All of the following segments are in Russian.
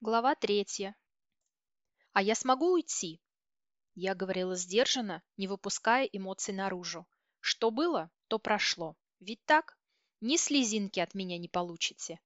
Глава третья. А я смогу уйти? Я говорила сдержанно, не выпуская эмоций наружу. Что было, то прошло. Ведь так? Ни слезинки от меня не получите.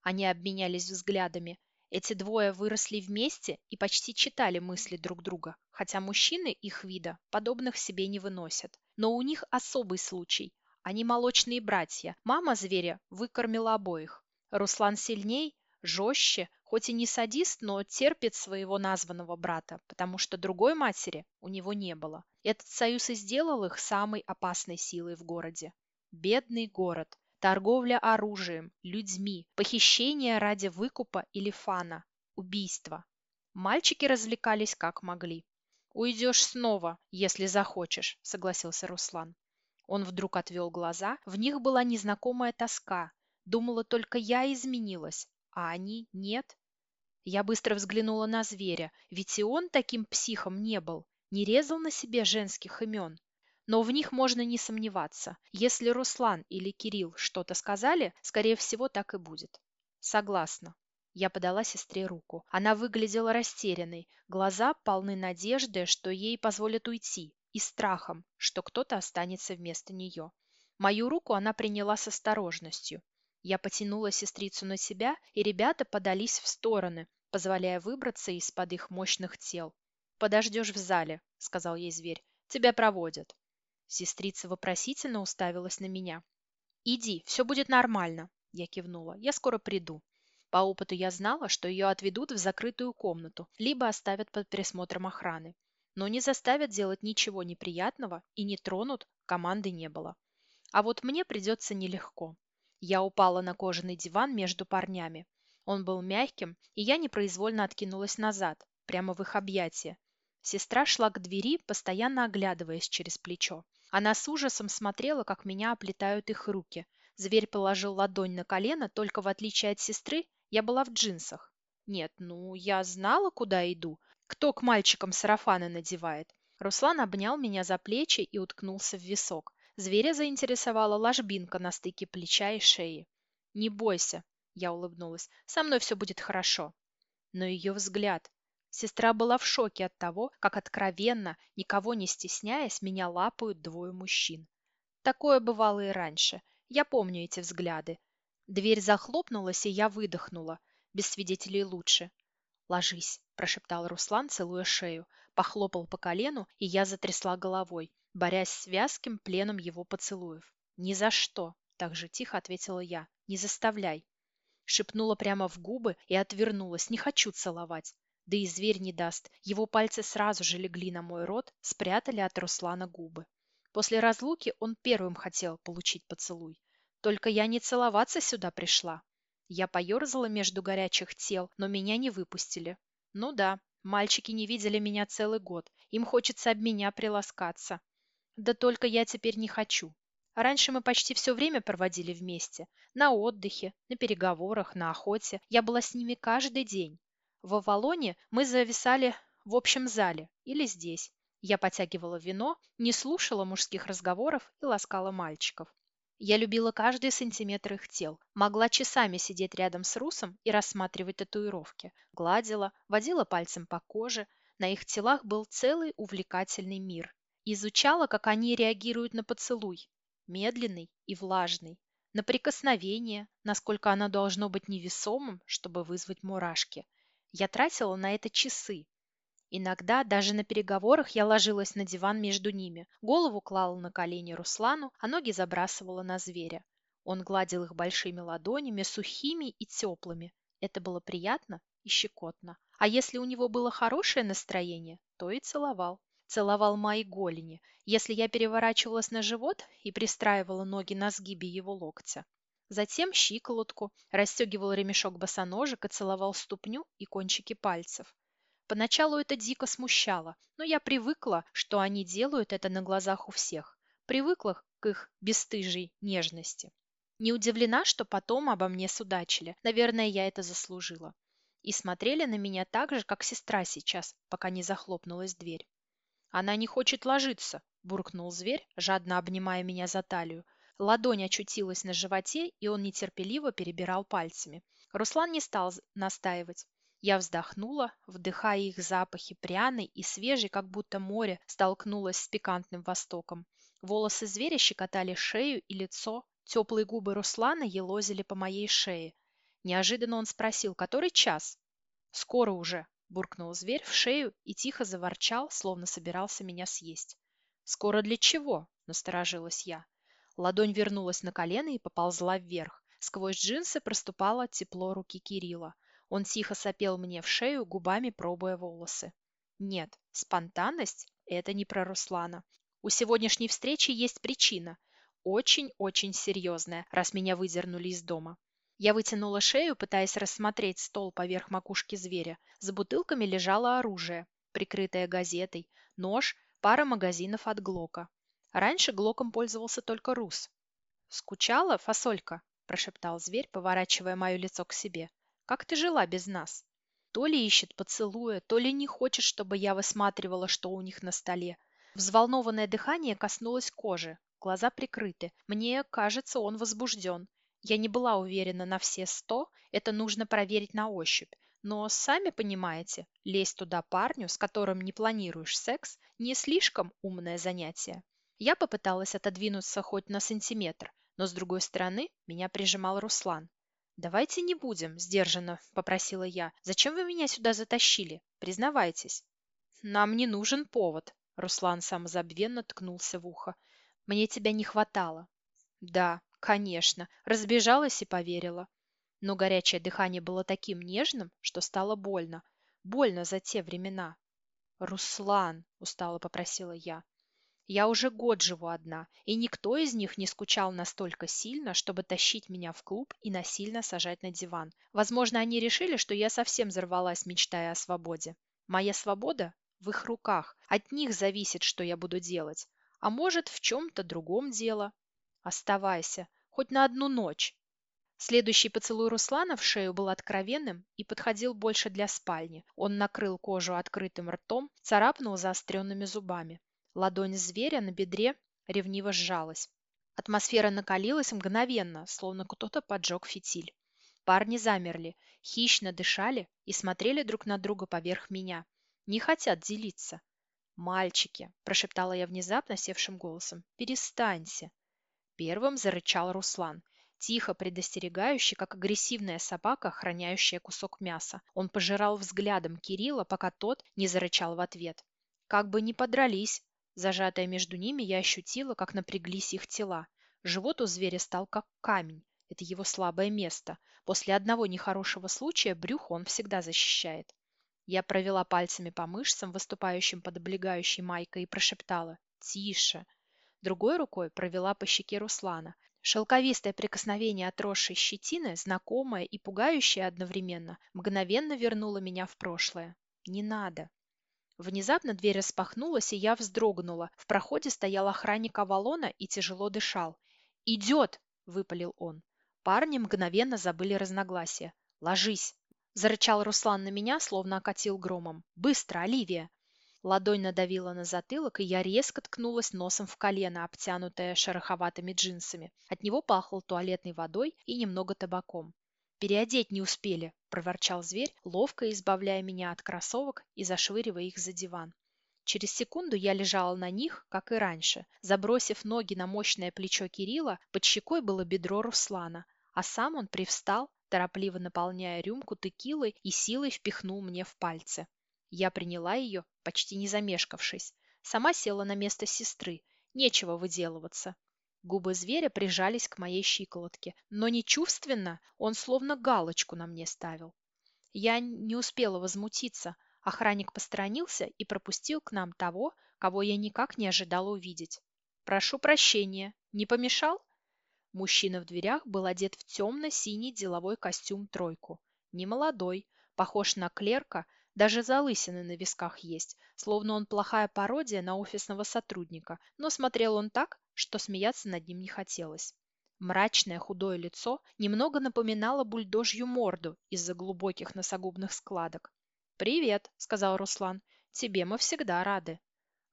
Они обменялись взглядами. Эти двое выросли вместе и почти читали мысли друг друга, хотя мужчины их вида подобных себе не выносят. Но у них особый случай. Они молочные братья. Мама зверя выкормила обоих. Руслан сильней, жестче, хоть и не садист, но терпит своего названного брата, потому что другой матери у него не было. Этот союз и сделал их самой опасной силой в городе. Бедный город. Торговля оружием, людьми, похищение ради выкупа или фана, убийство. Мальчики развлекались как могли. «Уйдешь снова, если захочешь», — согласился Руслан. Он вдруг отвел глаза, в них была незнакомая тоска. Думала, только я изменилась, а они нет. Я быстро взглянула на зверя, ведь и он таким психом не был, не резал на себе женских имен. Но в них можно не сомневаться. Если Руслан или Кирилл что-то сказали, скорее всего, так и будет. Согласна. Я подала сестре руку. Она выглядела растерянной, глаза полны надежды, что ей позволят уйти, и страхом, что кто-то останется вместо нее. Мою руку она приняла с осторожностью. Я потянула сестрицу на себя, и ребята подались в стороны, позволяя выбраться из-под их мощных тел. «Подождешь в зале», — сказал ей зверь. «Тебя проводят». Сестрица вопросительно уставилась на меня. «Иди, все будет нормально», — я кивнула. «Я скоро приду». По опыту я знала, что ее отведут в закрытую комнату, либо оставят под присмотром охраны но не заставят делать ничего неприятного и не тронут, команды не было. А вот мне придется нелегко. Я упала на кожаный диван между парнями. Он был мягким, и я непроизвольно откинулась назад, прямо в их объятия. Сестра шла к двери, постоянно оглядываясь через плечо. Она с ужасом смотрела, как меня оплетают их руки. Зверь положил ладонь на колено, только в отличие от сестры, я была в джинсах. Нет, ну, я знала, куда иду, кто к мальчикам сарафаны надевает? Руслан обнял меня за плечи и уткнулся в висок. Зверя заинтересовала ложбинка на стыке плеча и шеи. «Не бойся», — я улыбнулась, — «со мной все будет хорошо». Но ее взгляд... Сестра была в шоке от того, как откровенно, никого не стесняясь, меня лапают двое мужчин. Такое бывало и раньше. Я помню эти взгляды. Дверь захлопнулась, и я выдохнула. Без свидетелей лучше. «Ложись», – прошептал Руслан, целуя шею, похлопал по колену, и я затрясла головой, борясь с вязким пленом его поцелуев. «Ни за что», – так же тихо ответила я, – «не заставляй». Шепнула прямо в губы и отвернулась, не хочу целовать. Да и зверь не даст, его пальцы сразу же легли на мой рот, спрятали от Руслана губы. После разлуки он первым хотел получить поцелуй. Только я не целоваться сюда пришла, я поерзала между горячих тел, но меня не выпустили. Ну да, мальчики не видели меня целый год. Им хочется об меня приласкаться. Да только я теперь не хочу. Раньше мы почти все время проводили вместе. На отдыхе, на переговорах, на охоте. Я была с ними каждый день. В Авалоне мы зависали в общем зале или здесь. Я потягивала вино, не слушала мужских разговоров и ласкала мальчиков. Я любила каждый сантиметр их тел, могла часами сидеть рядом с Русом и рассматривать татуировки, гладила, водила пальцем по коже, на их телах был целый увлекательный мир. Изучала, как они реагируют на поцелуй, медленный и влажный, на прикосновение, насколько оно должно быть невесомым, чтобы вызвать мурашки. Я тратила на это часы, Иногда даже на переговорах я ложилась на диван между ними, голову клала на колени Руслану, а ноги забрасывала на зверя. Он гладил их большими ладонями, сухими и теплыми. Это было приятно и щекотно. А если у него было хорошее настроение, то и целовал. Целовал мои голени, если я переворачивалась на живот и пристраивала ноги на сгибе его локтя. Затем щиколотку, расстегивал ремешок босоножек и целовал ступню и кончики пальцев. Поначалу это дико смущало, но я привыкла, что они делают это на глазах у всех. Привыкла к их бесстыжей нежности. Не удивлена, что потом обо мне судачили. Наверное, я это заслужила. И смотрели на меня так же, как сестра сейчас, пока не захлопнулась дверь. «Она не хочет ложиться», – буркнул зверь, жадно обнимая меня за талию. Ладонь очутилась на животе, и он нетерпеливо перебирал пальцами. Руслан не стал настаивать. Я вздохнула, вдыхая их запахи, пряный и свежий, как будто море столкнулось с пикантным востоком. Волосы зверя щекотали шею и лицо, теплые губы Руслана елозили по моей шее. Неожиданно он спросил, который час? «Скоро уже», – буркнул зверь в шею и тихо заворчал, словно собирался меня съесть. «Скоро для чего?» – насторожилась я. Ладонь вернулась на колено и поползла вверх. Сквозь джинсы проступало тепло руки Кирилла. Он тихо сопел мне в шею, губами пробуя волосы. Нет, спонтанность – это не про Руслана. У сегодняшней встречи есть причина. Очень-очень серьезная, раз меня выдернули из дома. Я вытянула шею, пытаясь рассмотреть стол поверх макушки зверя. За бутылками лежало оружие, прикрытое газетой, нож, пара магазинов от Глока. Раньше Глоком пользовался только Рус. «Скучала, фасолька?» – прошептал зверь, поворачивая мое лицо к себе. Как ты жила без нас? То ли ищет поцелуя, то ли не хочет, чтобы я высматривала, что у них на столе. Взволнованное дыхание коснулось кожи, глаза прикрыты. Мне кажется, он возбужден. Я не была уверена на все сто, это нужно проверить на ощупь. Но, сами понимаете, лезть туда парню, с которым не планируешь секс, не слишком умное занятие. Я попыталась отодвинуться хоть на сантиметр, но с другой стороны меня прижимал Руслан. «Давайте не будем», – сдержанно попросила я. «Зачем вы меня сюда затащили? Признавайтесь». «Нам не нужен повод», – Руслан самозабвенно ткнулся в ухо. «Мне тебя не хватало». «Да, конечно», разбежалась и поверила. Но горячее дыхание было таким нежным, что стало больно. Больно за те времена. «Руслан», – устало попросила я, я уже год живу одна, и никто из них не скучал настолько сильно, чтобы тащить меня в клуб и насильно сажать на диван. Возможно, они решили, что я совсем взорвалась, мечтая о свободе. Моя свобода в их руках. От них зависит, что я буду делать. А может, в чем-то другом дело. Оставайся, хоть на одну ночь. Следующий поцелуй Руслана в шею был откровенным и подходил больше для спальни. Он накрыл кожу открытым ртом, царапнул заостренными зубами. Ладонь зверя на бедре ревниво сжалась. Атмосфера накалилась мгновенно, словно кто-то поджег фитиль. Парни замерли, хищно дышали и смотрели друг на друга поверх меня. Не хотят делиться. «Мальчики!» – прошептала я внезапно севшим голосом. «Перестаньте!» Первым зарычал Руслан. Тихо, предостерегающе, как агрессивная собака, охраняющая кусок мяса. Он пожирал взглядом Кирилла, пока тот не зарычал в ответ. Как бы ни подрались, Зажатая между ними, я ощутила, как напряглись их тела. Живот у зверя стал как камень. Это его слабое место. После одного нехорошего случая брюхо он всегда защищает. Я провела пальцами по мышцам, выступающим под облегающей майкой, и прошептала «Тише». Другой рукой провела по щеке Руслана. Шелковистое прикосновение отросшей щетины, знакомое и пугающее одновременно, мгновенно вернуло меня в прошлое. «Не надо». Внезапно дверь распахнулась, и я вздрогнула. В проходе стоял охранник Авалона и тяжело дышал. «Идет!» – выпалил он. Парни мгновенно забыли разногласия. «Ложись!» – зарычал Руслан на меня, словно окатил громом. «Быстро, Оливия!» Ладонь надавила на затылок, и я резко ткнулась носом в колено, обтянутое шероховатыми джинсами. От него пахло туалетной водой и немного табаком. «Переодеть не успели», – проворчал зверь, ловко избавляя меня от кроссовок и зашвыривая их за диван. Через секунду я лежала на них, как и раньше. Забросив ноги на мощное плечо Кирилла, под щекой было бедро Руслана, а сам он привстал, торопливо наполняя рюмку текилой и силой впихнул мне в пальцы. Я приняла ее, почти не замешкавшись. Сама села на место сестры. Нечего выделываться. Губы зверя прижались к моей щиколотке, но не чувственно, он словно галочку на мне ставил. Я не успела возмутиться. Охранник посторонился и пропустил к нам того, кого я никак не ожидала увидеть. «Прошу прощения, не помешал?» Мужчина в дверях был одет в темно-синий деловой костюм-тройку. Немолодой, похож на клерка, даже залысины на висках есть, словно он плохая пародия на офисного сотрудника, но смотрел он так, что смеяться над ним не хотелось. Мрачное худое лицо немного напоминало бульдожью морду из-за глубоких носогубных складок. «Привет», — сказал Руслан. «Тебе мы всегда рады».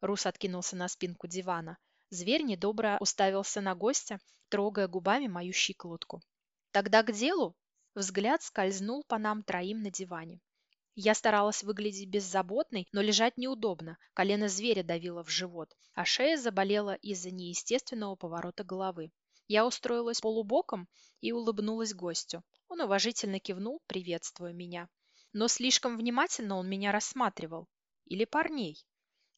Рус откинулся на спинку дивана. Зверь недобро уставился на гостя, трогая губами мою щиколотку. «Тогда к делу?» Взгляд скользнул по нам троим на диване. Я старалась выглядеть беззаботной, но лежать неудобно, колено зверя давило в живот, а шея заболела из-за неестественного поворота головы. Я устроилась полубоком и улыбнулась гостю. Он уважительно кивнул, приветствуя меня. Но слишком внимательно он меня рассматривал. Или парней.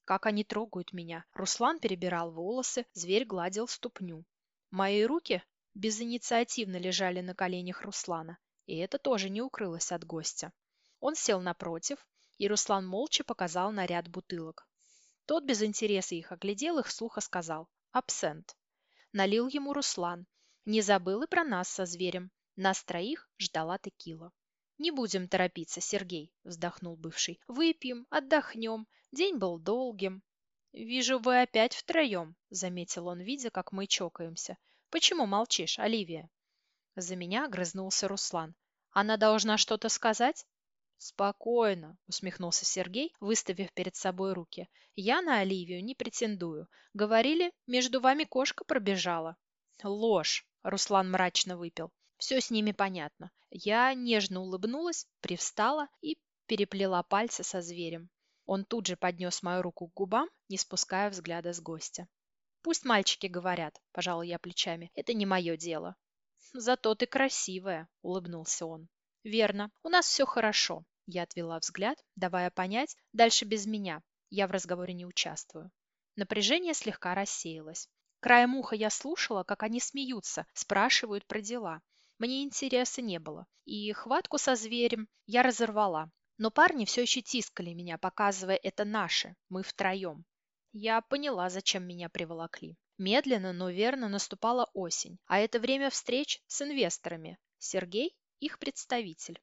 Как они трогают меня. Руслан перебирал волосы, зверь гладил ступню. Мои руки безинициативно лежали на коленях Руслана, и это тоже не укрылось от гостя. Он сел напротив, и Руслан молча показал на ряд бутылок. Тот без интереса их оглядел их, сухо сказал «Абсент». Налил ему Руслан. Не забыл и про нас со зверем. Нас троих ждала текила. «Не будем торопиться, Сергей», – вздохнул бывший. «Выпьем, отдохнем. День был долгим». «Вижу, вы опять втроем», – заметил он, видя, как мы чокаемся. «Почему молчишь, Оливия?» За меня огрызнулся Руслан. «Она должна что-то сказать?» «Спокойно», — усмехнулся Сергей, выставив перед собой руки. «Я на Оливию не претендую. Говорили, между вами кошка пробежала». «Ложь», — Руслан мрачно выпил. «Все с ними понятно». Я нежно улыбнулась, привстала и переплела пальцы со зверем. Он тут же поднес мою руку к губам, не спуская взгляда с гостя. «Пусть мальчики говорят», – пожал я плечами, – «это не мое дело». «Зато ты красивая», – улыбнулся он. «Верно, у нас все хорошо», – я отвела взгляд, давая понять, дальше без меня, я в разговоре не участвую. Напряжение слегка рассеялось. Краем уха я слушала, как они смеются, спрашивают про дела. Мне интереса не было, и хватку со зверем я разорвала. Но парни все еще тискали меня, показывая это наше, мы втроем. Я поняла, зачем меня приволокли. Медленно, но верно наступала осень, а это время встреч с инвесторами. Сергей их представитель.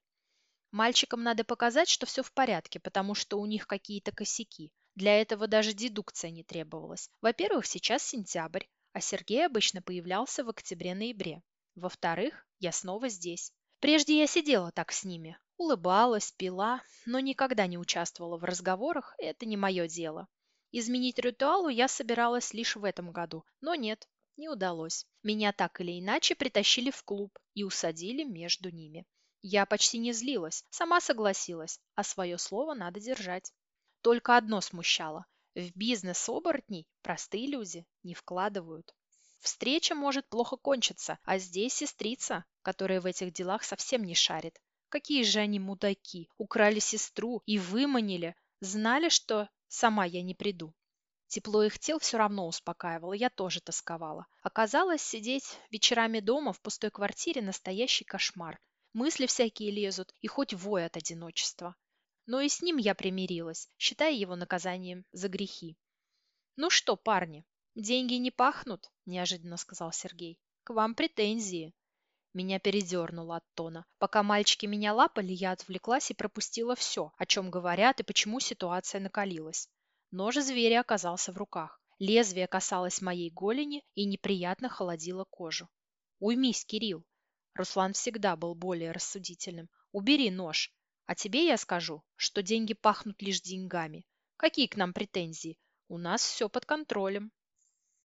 Мальчикам надо показать, что все в порядке, потому что у них какие-то косяки. Для этого даже дедукция не требовалась. Во-первых, сейчас сентябрь, а Сергей обычно появлялся в октябре-ноябре. Во-вторых, я снова здесь. Прежде я сидела так с ними, улыбалась, пила, но никогда не участвовала в разговорах, это не мое дело. Изменить ритуалу я собиралась лишь в этом году, но нет, не удалось. Меня так или иначе притащили в клуб и усадили между ними. Я почти не злилась, сама согласилась, а свое слово надо держать. Только одно смущало. В бизнес оборотней простые люди не вкладывают. Встреча может плохо кончиться, а здесь сестрица, которая в этих делах совсем не шарит. Какие же они мудаки, украли сестру и выманили, знали, что сама я не приду. Тепло их тел все равно успокаивало, я тоже тосковала. Оказалось, сидеть вечерами дома в пустой квартире – настоящий кошмар. Мысли всякие лезут, и хоть вой от одиночества. Но и с ним я примирилась, считая его наказанием за грехи. «Ну что, парни, деньги не пахнут?» – неожиданно сказал Сергей. «К вам претензии». Меня передернуло от тона. Пока мальчики меня лапали, я отвлеклась и пропустила все, о чем говорят и почему ситуация накалилась. Нож зверя оказался в руках. Лезвие касалось моей голени и неприятно холодило кожу. «Уймись, Кирилл!» Руслан всегда был более рассудительным. «Убери нож. А тебе я скажу, что деньги пахнут лишь деньгами. Какие к нам претензии? У нас все под контролем».